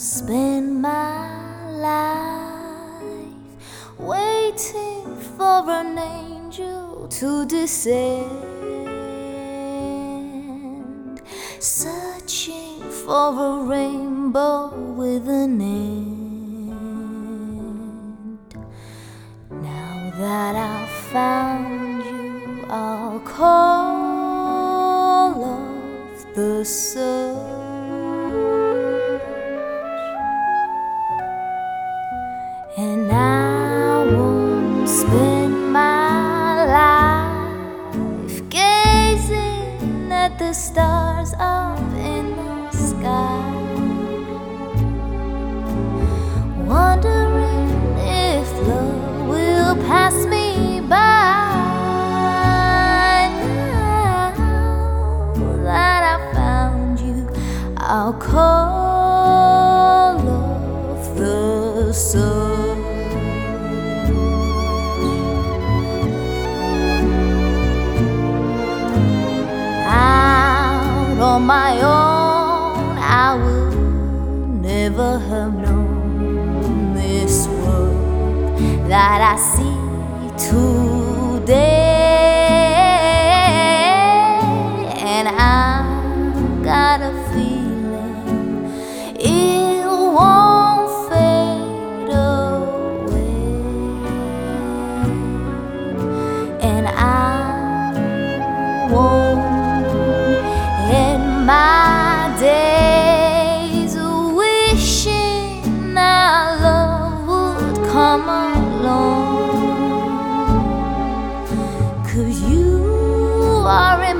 spend my life waiting for an angel to descend, searching for a rainbow with an end. Now that I've found you, I'll call off the search. The stars up in the sky, wondering if love will pass me by. Now that I found you, I'll call off the search. On my own, I would never have known this world that I see today. And I got a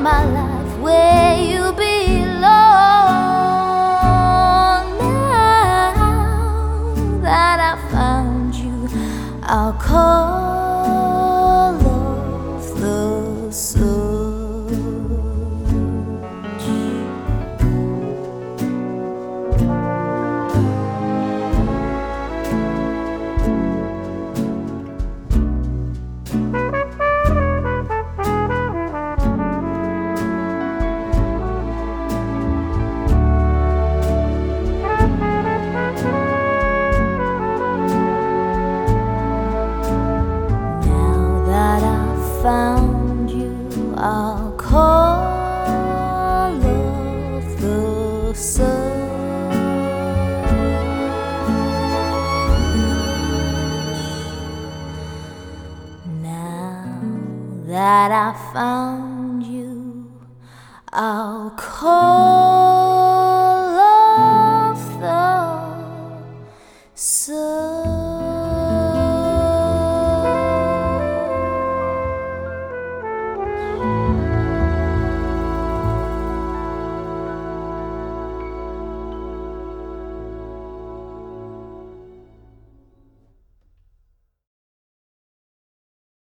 my life where you belong. Now that I found you, I'll call found you, I'll call off the search. Now that I found you, I'll call off the search.